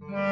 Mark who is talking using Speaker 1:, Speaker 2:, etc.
Speaker 1: Mm-hmm.